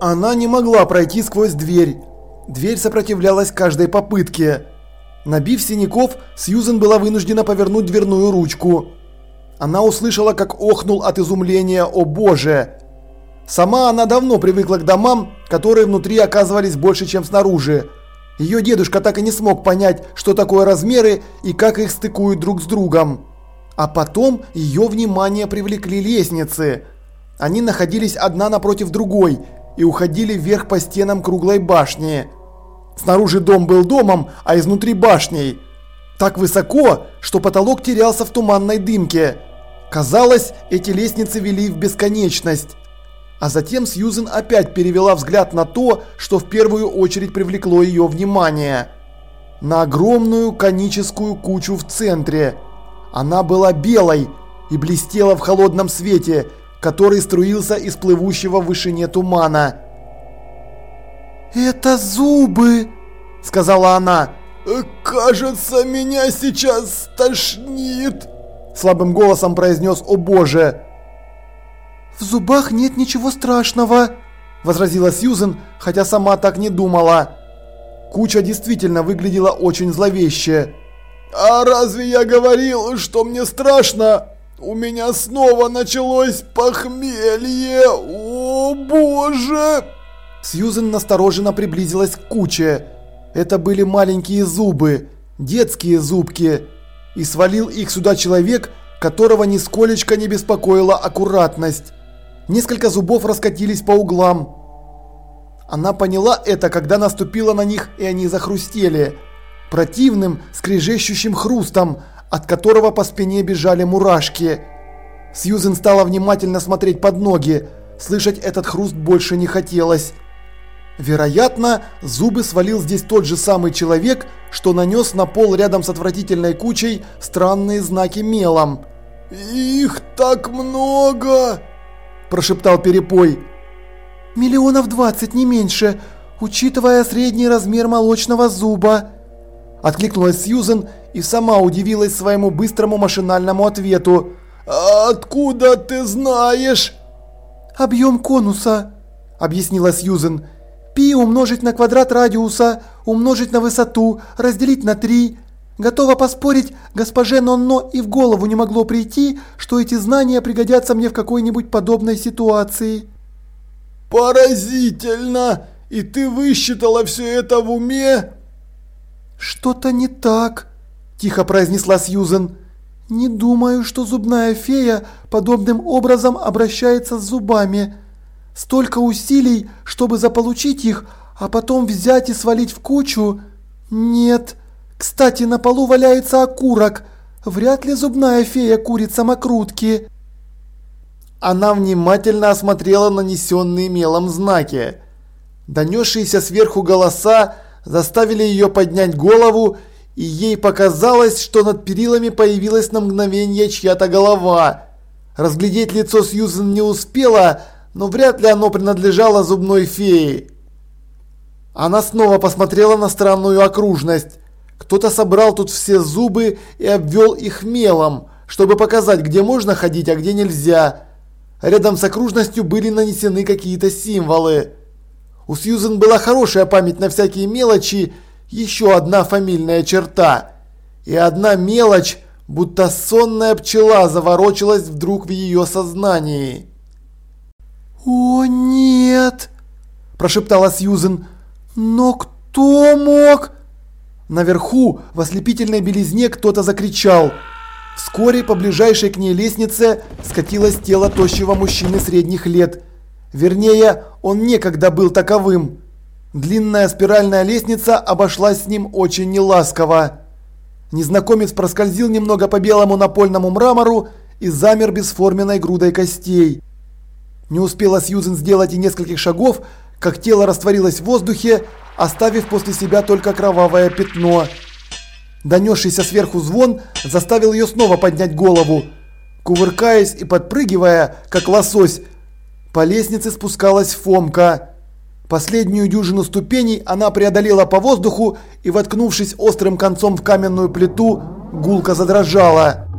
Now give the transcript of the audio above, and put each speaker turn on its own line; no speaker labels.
Она не могла пройти сквозь дверь. Дверь сопротивлялась каждой попытке. Набив синяков, Сьюзен была вынуждена повернуть дверную ручку. Она услышала, как охнул от изумления «О боже!». Сама она давно привыкла к домам, которые внутри оказывались больше, чем снаружи. Ее дедушка так и не смог понять, что такое размеры и как их стыкуют друг с другом. А потом ее внимание привлекли лестницы. Они находились одна напротив другой и уходили вверх по стенам круглой башни. Снаружи дом был домом, а изнутри башней. Так высоко, что потолок терялся в туманной дымке. Казалось, эти лестницы вели в бесконечность. А затем Сьюзен опять перевела взгляд на то, что в первую очередь привлекло ее внимание. На огромную коническую кучу в центре. Она была белой и блестела в холодном свете, который струился из плывущего в вышине тумана. «Это зубы!» – сказала она.
«Кажется, меня сейчас стошнит!»
Слабым голосом произнес «О боже!» «В зубах нет ничего страшного!» – возразила Сьюзен, хотя сама так не думала. Куча действительно выглядела очень зловеще.
«А разве я говорил, что мне страшно? У меня снова началось похмелье! О боже!»
Сьюзен настороженно приблизилась к куче. Это были маленькие зубы, детские зубки. И свалил их сюда человек, которого нисколечко не беспокоила аккуратность. Несколько зубов раскатились по углам. Она поняла это, когда наступила на них, и они захрустели. Противным, скрежещущим хрустом, от которого по спине бежали мурашки. Сьюзен стала внимательно смотреть под ноги. Слышать этот хруст больше не хотелось. Вероятно, зубы свалил здесь тот же самый человек, что нанес на пол рядом с отвратительной кучей странные знаки мелом.
«Их так много!» – прошептал Перепой.
«Миллионов двадцать, не меньше, учитывая средний размер молочного зуба!» Откликнулась Сьюзен и сама удивилась своему быстрому машинальному ответу.
«Откуда ты знаешь?»
«Объем конуса», – объяснила Сьюзен. Пи умножить на квадрат радиуса, умножить на высоту, разделить на 3. Готова поспорить, госпоже Нонно и в голову не могло прийти, что эти знания пригодятся мне в какой-нибудь подобной ситуации.
Поразительно! И ты высчитала все это в уме?
Что-то не так, тихо произнесла Сьюзен. Не думаю, что зубная фея подобным образом обращается с зубами. Столько усилий, чтобы заполучить их, а потом взять и свалить в кучу? Нет. Кстати, на полу валяется окурок. Вряд ли зубная фея курит самокрутки. Она внимательно осмотрела нанесенные мелом знаки. Донесшиеся сверху голоса заставили ее поднять голову, и ей показалось, что над перилами появилась на мгновение чья-то голова. Разглядеть лицо Сьюзен не успела, но вряд ли оно принадлежало зубной фее. Она снова посмотрела на странную окружность. Кто-то собрал тут все зубы и обвел их мелом, чтобы показать, где можно ходить, а где нельзя. Рядом с окружностью были нанесены какие-то символы. У Сьюзен была хорошая память на всякие мелочи, еще одна фамильная черта. И одна мелочь, будто сонная пчела, заворочилась вдруг в ее сознании. «О, нет!» – прошептала Сьюзен. «Но кто мог?» Наверху, в ослепительной белизне, кто-то закричал. Вскоре по ближайшей к ней лестнице скатилось тело тощего мужчины средних лет. Вернее, он некогда был таковым. Длинная спиральная лестница обошлась с ним очень неласково. Незнакомец проскользил немного по белому напольному мрамору и замер бесформенной грудой костей. Не успела Сьюзен сделать и нескольких шагов, как тело растворилось в воздухе, оставив после себя только кровавое пятно. Донесшийся сверху звон заставил ее снова поднять голову. Кувыркаясь и подпрыгивая, как лосось, по лестнице спускалась Фомка. Последнюю дюжину ступеней она преодолела по воздуху и, воткнувшись острым концом в каменную плиту, гулко задрожала.